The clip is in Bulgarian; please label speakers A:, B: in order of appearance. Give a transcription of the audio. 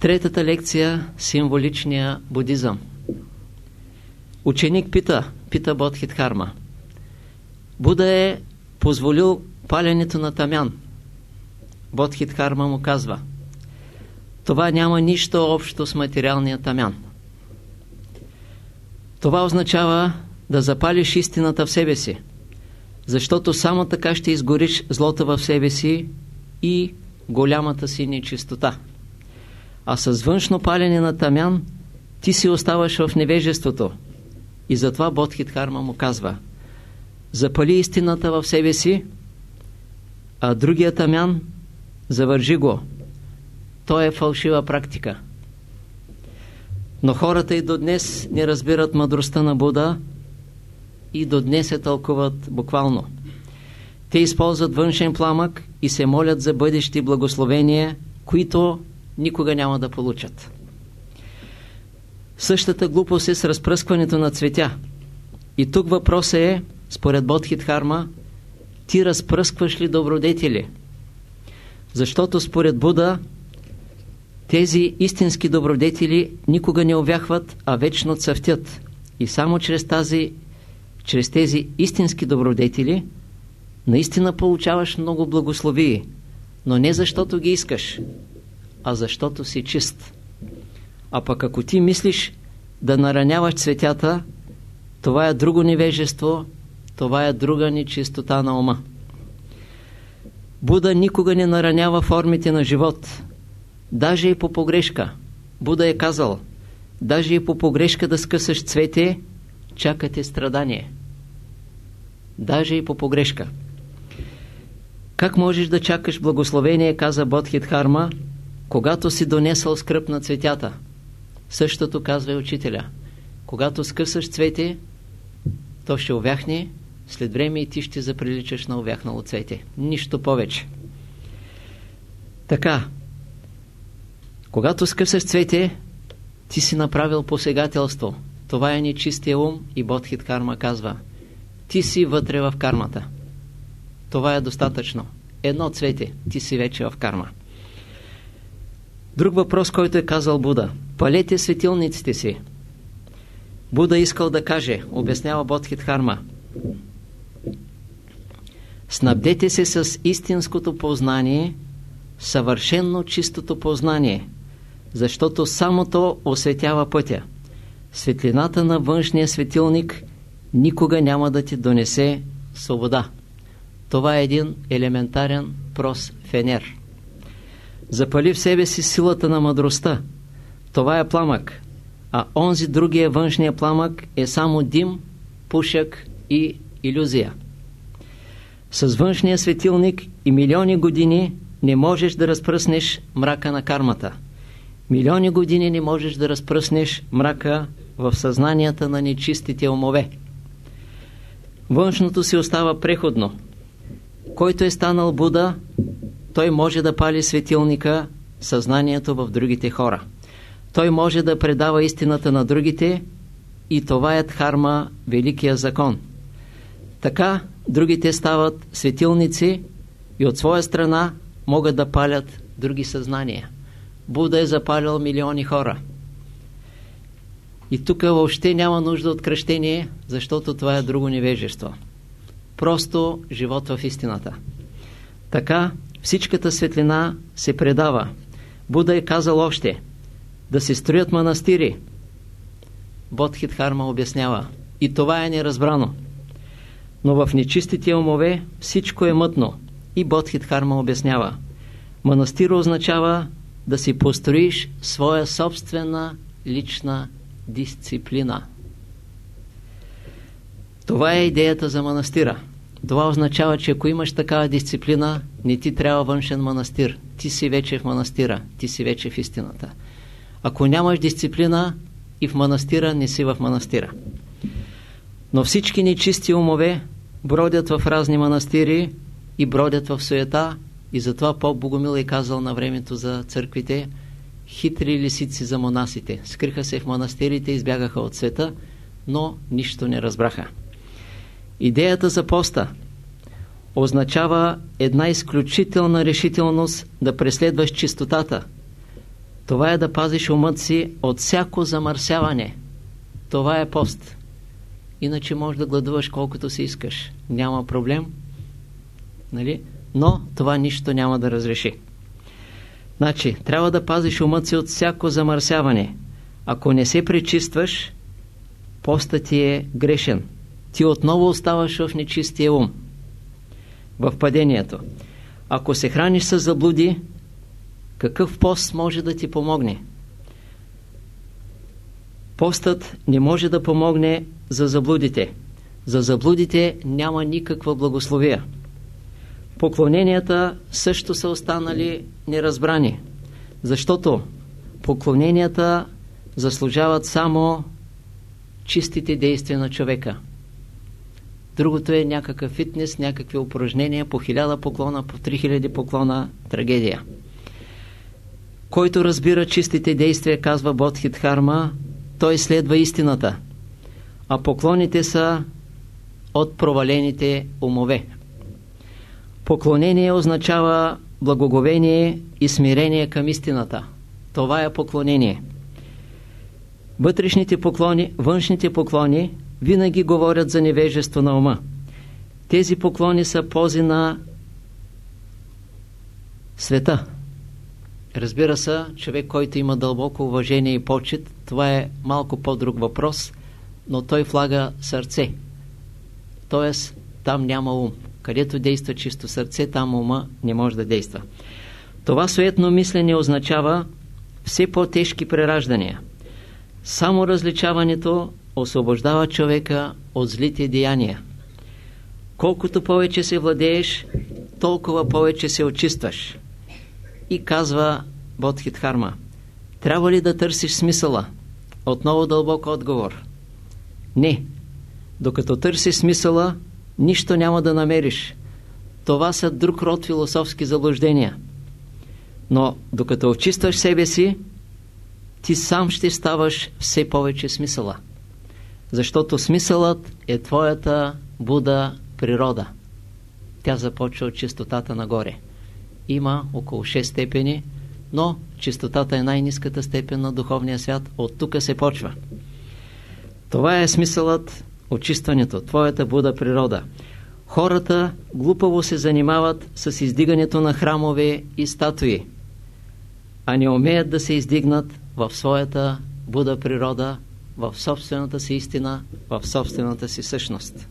A: Третата лекция – символичния будизъм. Ученик пита, пита Бодхитхарма. Буда е позволил паленето на тамян. Бодхитхарма му казва това няма нищо общо с материалния тамян. Това означава да запалиш истината в себе си, защото само така ще изгориш злота в себе си и голямата си нечистота. А с външно палене на тамян ти си оставаш в невежеството. И затова Бодхитхарма му казва Запали истината в себе си, а другия тамян завържи го. То е фалшива практика. Но хората и до днес не разбират мъдростта на Буда и до днес се тълкуват буквално. Те използват външен пламък и се молят за бъдещи благословения, които никога няма да получат. Същата глупост е с разпръскването на цветя. И тук въпросът е, според Бодхитхарма, ти разпръскваш ли добродетели? Защото според Буда тези истински добродетели никога не увяхват, а вечно цъфтят. И само чрез, тази, чрез тези истински добродетели наистина получаваш много благословии, но не защото ги искаш, а защото си чист. А пък ако ти мислиш да нараняваш цветята, това е друго невежество, това е друга нечистота на ума. Буда никога не наранява формите на живот, даже и по погрешка. Буда е казал, даже и по погрешка да скъсаш цвете, чакате страдание. Даже и по погрешка. Как можеш да чакаш благословение, каза Бодхитхарма, когато си донесъл скръп на цветята? Същото казва и учителя. Когато скъсаш цвете, то ще увяхне, след време и ти ще заприличаш на увяхнало цвете. Нищо повече. Така, когато скъсаш цвете, ти си направил посегателство. Това е нечистия ум и Бодхит Карма казва. Ти си вътре в кармата. Това е достатъчно. Едно цвете, ти си вече в карма. Друг въпрос, който е казал Буда. Палете светилниците си. Буда искал да каже, обяснява Бодхит Харма. Снабдете се с истинското познание, съвършенно чистото познание, защото само то осветява пътя. Светлината на външния светилник никога няма да ти донесе свобода. Това е един елементарен прос фенер. Запали в себе си силата на мъдростта. Това е пламък. А онзи другия външния пламък е само дим, пушък и иллюзия. С външния светилник и милиони години не можеш да разпръснеш мрака на кармата. Милиони години не можеш да разпръснеш мрака в съзнанията на нечистите умове. Външното си остава преходно. Който е станал Буда, той може да пали светилника, съзнанието в другите хора. Той може да предава истината на другите и това е Дхарма, великия закон. Така другите стават светилници и от своя страна могат да палят други съзнания. Буда е запалял милиони хора. И тук въобще няма нужда от кръщение, защото това е друго невежество. Просто живот в истината. Така всичката светлина се предава. Буда е казал още да се строят манастири. Бодхитхарма обяснява. И това е неразбрано. Но в нечистите умове всичко е мътно. И Бодхитхарма обяснява. Манастир означава да си построиш своя собствена лична дисциплина. Това е идеята за манастира. Това означава, че ако имаш такава дисциплина, не ти трябва външен манастир. Ти си вече в манастира, ти си вече в истината. Ако нямаш дисциплина и в манастира, не си в манастира. Но всички нечисти умове бродят в разни манастири и бродят в суета и затова Поп Богомил е казал на времето за църквите хитри лисици за монасите. Скриха се в манастирите, избягаха от света, но нищо не разбраха. Идеята за поста означава една изключителна решителност да преследваш чистотата. Това е да пазиш умът си от всяко замърсяване. Това е пост. Иначе можеш да гладуваш колкото си искаш. Няма проблем. Нали? Но това нищо няма да разреши. Значи, трябва да пазиш умът си от всяко замърсяване. Ако не се пречистваш, постът ти е грешен. Ти отново оставаш в нечистия ум. В падението. Ако се храниш с заблуди, какъв пост може да ти помогне? Постът не може да помогне за заблудите. За заблудите няма никаква благословия. Поклоненията също са останали неразбрани, защото поклоненията заслужават само чистите действия на човека. Другото е някакъв фитнес, някакви упражнения по хиляда поклона, по 3000 поклона, трагедия. Който разбира чистите действия, казва Бодхит Харма, той следва истината, а поклоните са от провалените умове. Поклонение означава благоговение и смирение към истината. Това е поклонение. Вътрешните поклони, външните поклони винаги говорят за невежество на ума. Тези поклони са пози на света. Разбира се, човек, който има дълбоко уважение и почет, това е малко по-друг въпрос, но той влага сърце. Тоест, там няма ум. Където действа чисто сърце, там ума не може да действа. Това суетно мислене означава все по-тежки прераждания. Само различаването освобождава човека от злите деяния. Колкото повече се владееш, толкова повече се очистваш. И казва Бодхитхарма, трябва ли да търсиш смисъла? Отново дълбок отговор. Не. Докато търсиш смисъла, нищо няма да намериш. Това са друг род философски заблуждения. Но докато очистваш себе си, ти сам ще ставаш все повече смисъла. Защото смисълът е твоята Буда природа. Тя започва от чистотата нагоре. Има около 6 степени, но чистотата е най-низката степен на духовния свят. От тук се почва. Това е смисълът очистването, твоята Буда природа. Хората глупаво се занимават с издигането на храмове и статуи, а не умеят да се издигнат в своята Буда природа, в собствената си истина, в собствената си същност.